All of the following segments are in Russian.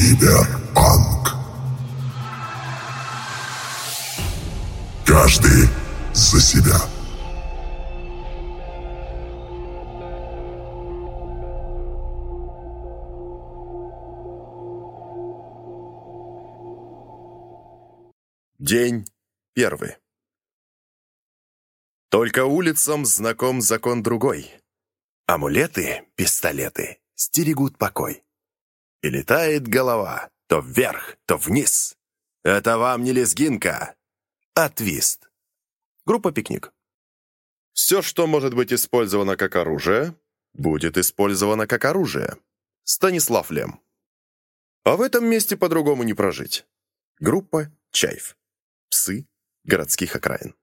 Киберпанк. Каждый за себя. День первый. Только улицам знаком закон другой. Амулеты, пистолеты стерегут покой. И летает голова то вверх, то вниз. Это вам не лезгинка, а твист. Группа «Пикник». Все, что может быть использовано как оружие, будет использовано как оружие. Станислав Лем. А в этом месте по-другому не прожить. Группа «Чайф» псы городских окраин.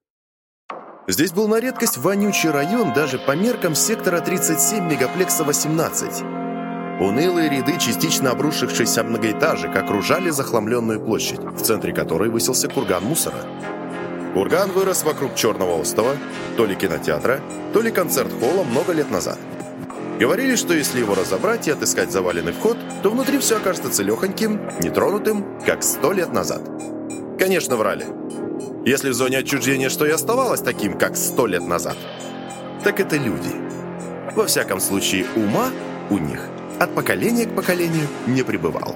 Здесь был на редкость вонючий район даже по меркам сектора 37 мегаплекса 18. Унылые ряды частично обрушившихся многоэтажек окружали захламленную площадь, в центре которой высился курган мусора. Курган вырос вокруг Черного острова, то ли кинотеатра, то ли концерт-холла много лет назад. Говорили, что если его разобрать и отыскать заваленный вход, то внутри все окажется целехоньким, нетронутым, как сто лет назад. Конечно, врали. Если в зоне отчуждения что и оставалось таким, как сто лет назад, так это люди. Во всяком случае, ума у них от поколения к поколению не пребывал.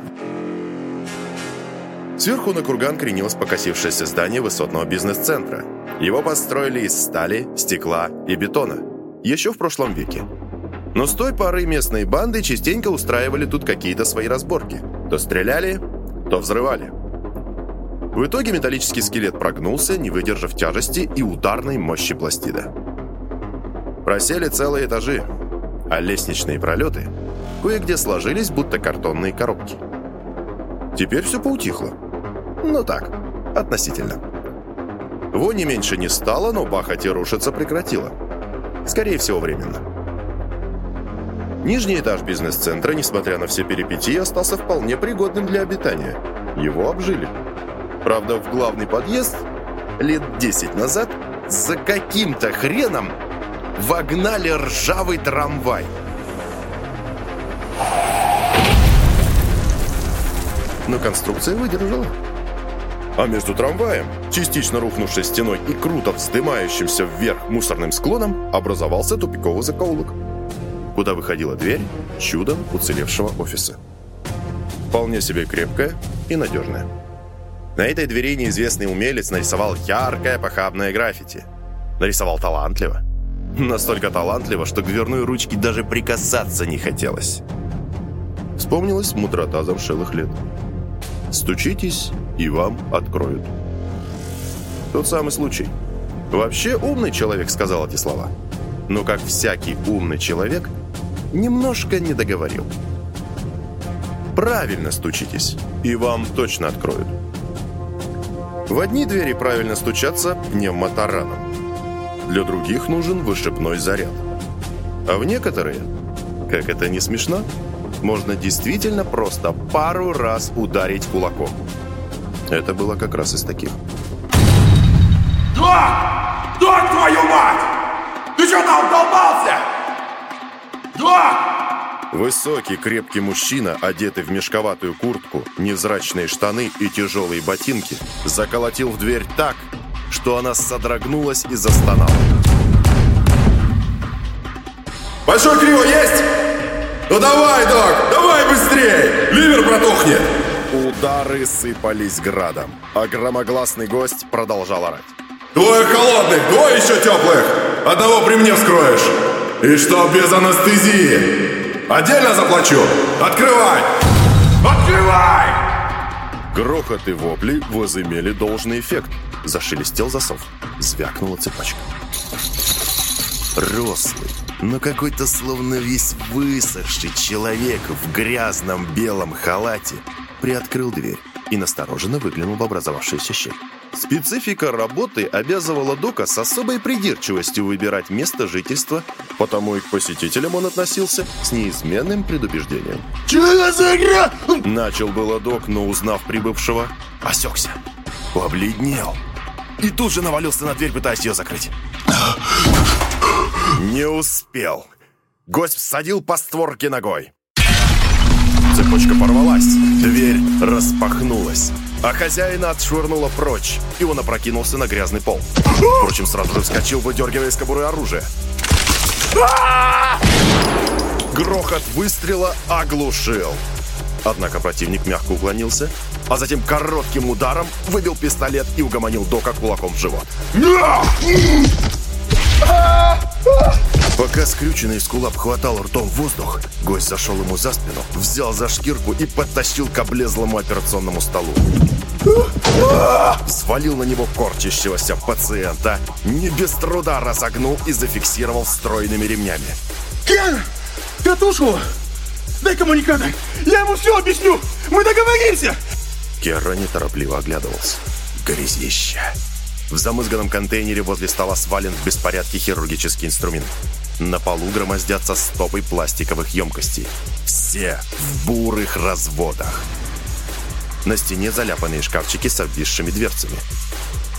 Сверху на курган кренилось покосившееся здание высотного бизнес-центра. Его построили из стали, стекла и бетона. Еще в прошлом веке. Но с той поры местные банды частенько устраивали тут какие-то свои разборки. То стреляли, то взрывали. В итоге металлический скелет прогнулся, не выдержав тяжести и ударной мощи пластида. Просели целые этажи, а лестничные пролеты кое-где сложились, будто картонные коробки. Теперь все поутихло. Ну так, относительно. Вони меньше не стало, но бахать и рушиться прекратило. Скорее всего, временно. Нижний этаж бизнес-центра, несмотря на все перипетии, остался вполне пригодным для обитания. Его обжили. Правда, в главный подъезд лет 10 назад за каким-то хреном вогнали ржавый трамвай. Но конструкция выдержала. А между трамваем, частично рухнувшей стеной и круто вздымающимся вверх мусорным склоном, образовался тупиковый закоулок, куда выходила дверь чудом уцелевшего офиса. Вполне себе крепкая и надежная. На этой двери неизвестный умелец нарисовал яркое похабное граффити. Нарисовал талантливо. Настолько талантливо, что к дверной ручке даже прикасаться не хотелось. Вспомнилась мудрота замшелых лет. Стучитесь, и вам откроют. Тот самый случай. Вообще умный человек сказал эти слова. Но как всякий умный человек, немножко не договорил. Правильно стучитесь, и вам точно откроют. В одни двери правильно стучаться пневмотараном. Для других нужен вышибной заряд. А в некоторые, как это не смешно, можно действительно просто пару раз ударить кулаком. Это было как раз из таких. Док! Док, твою мать! Ты что там долбался? Док! Высокий, крепкий мужчина, одетый в мешковатую куртку, невзрачные штаны и тяжелые ботинки, заколотил в дверь так, что она содрогнулась и застонала. Большой криво есть? Ну давай, док, давай быстрее! Ливер протухнет! Удары сыпались градом, а громогласный гость продолжал орать. Двое холодных, двое еще теплых! Одного при мне вскроешь! И что без анестезии? Отдельно заплачу! Открывай! Открывай! Грохот и вопли возымели должный эффект. Зашелестел засов. Звякнула цепочка. Рослый, но какой-то словно весь высохший человек в грязном белом халате приоткрыл дверь и настороженно выглянул в образовавшуюся щель. Специфика работы обязывала Дока с особой придирчивостью выбирать место жительства, потому и к посетителям он относился с неизменным предубеждением. Чего за игра? Начал было Док, но узнав прибывшего, осекся, побледнел и тут же навалился на дверь, пытаясь ее закрыть. Не успел. Гость всадил по створке ногой. Цепочка порвалась, дверь распахнулась, а хозяина отшвырнуло прочь, и он опрокинулся на грязный пол. Впрочем, сразу же вскочил, выдергивая из кобуры оружие. Грохот выстрела оглушил. Однако противник мягко уклонился, а затем коротким ударом выбил пистолет и угомонил Дока кулаком в живот. Пока скрюченный скулап хватал ртом воздух, гость зашел ему за спину, взял за шкирку и подтащил к облезлому операционному столу. Свалил на него корчащегося пациента, не без труда разогнул и зафиксировал стройными ремнями. Киана! Катушку! Дай коммуникатор! Я ему все объясню! Мы договоримся! Керра неторопливо оглядывался. Грязище. В замызганном контейнере возле стола свален в беспорядке хирургический инструмент. На полу громоздятся стопы пластиковых емкостей. Все в бурых разводах. На стене заляпанные шкафчики с обвисшими дверцами.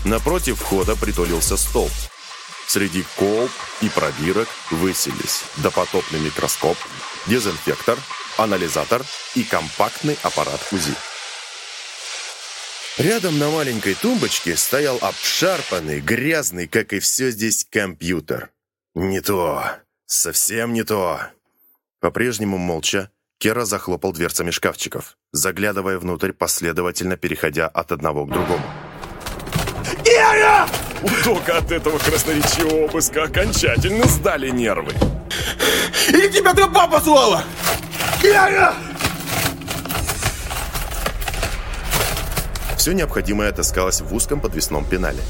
Напротив входа притулился стол. Среди колб и пробирок высились допотопный микроскоп, дезинфектор, анализатор и компактный аппарат УЗИ. Рядом на маленькой тумбочке стоял обшарпанный, грязный, как и все здесь, компьютер. Не то. Совсем не то. По-прежнему молча, Кера захлопал дверцами шкафчиков, заглядывая внутрь, последовательно переходя от одного к другому. Киана! У Дока от этого красноречивого обыска окончательно сдали нервы. Или тебя тропа послала? Киана! Все необходимое отыскалось в узком подвесном пенале.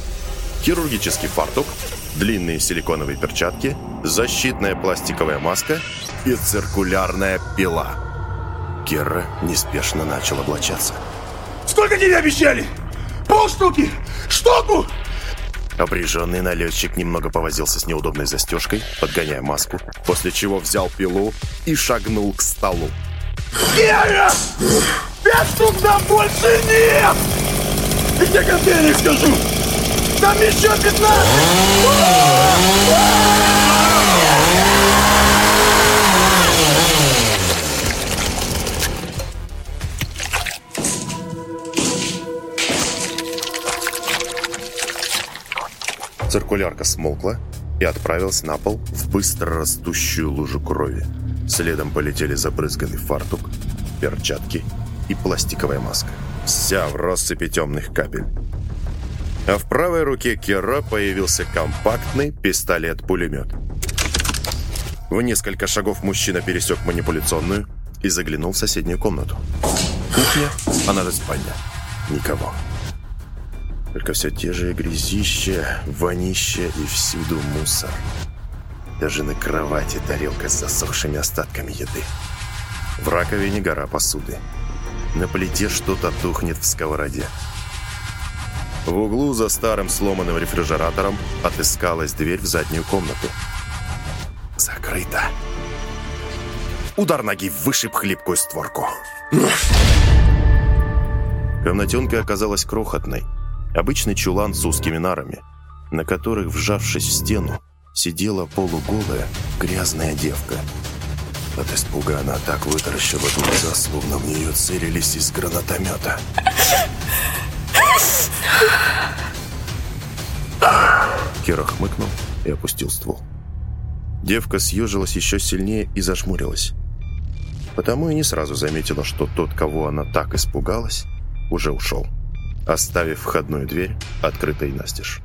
Хирургический фартук, длинные силиконовые перчатки, защитная пластиковая маска и циркулярная пила. Керра неспешно начал облачаться. Сколько тебе обещали? Полштуки? Штуку? Опряженный налетчик немного повозился с неудобной застежкой, подгоняя маску, после чего взял пилу и шагнул к столу. Киана! Пять штук нам больше нет! Где контейнер, скажу? Там еще пятнадцать! Циркулярка смолкла и отправилась на пол в быстро растущую лужу крови. Следом полетели забрызганный фартук, перчатки и пластиковая маска. Вся в россыпи темных капель. А в правой руке Кера появился компактный пистолет-пулемет. В несколько шагов мужчина пересек манипуляционную и заглянул в соседнюю комнату. Кухня, а надо спальня. Никого. Только все те же грязища, вонища и всюду мусор. Даже на кровати тарелка с засохшими остатками еды. В раковине гора посуды. На плите что-то тухнет в сковороде. В углу за старым сломанным рефрижератором отыскалась дверь в заднюю комнату. Закрыто. Удар ноги вышиб хлипкую створку. Комнатенка оказалась крохотной. Обычный чулан с узкими нарами, на которых, вжавшись в стену, сидела полуголая грязная девка. От испуга она так вытаращила глаза, словно в нее целились из гранатомета. Кира хмыкнул и опустил ствол. Девка съежилась еще сильнее и зажмурилась. Потому и не сразу заметила, что тот, кого она так испугалась, уже ушел, оставив входную дверь открытой настежь.